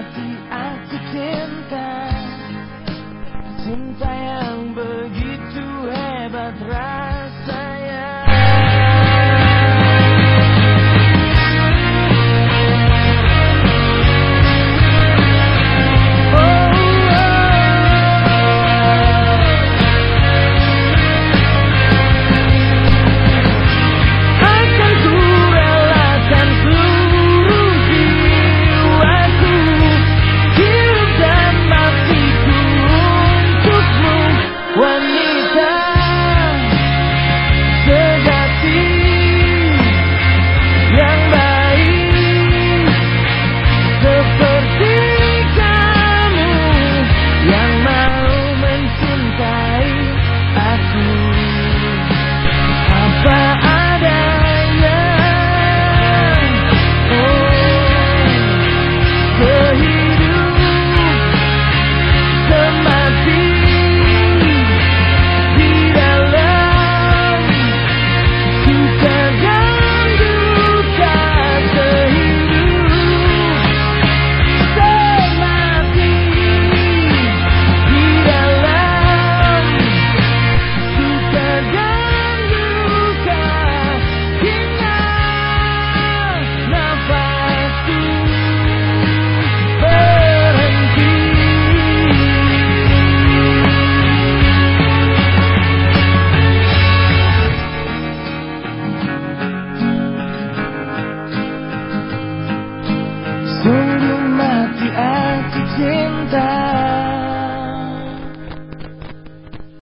at the